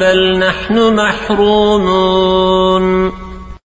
بل نحن محرومون.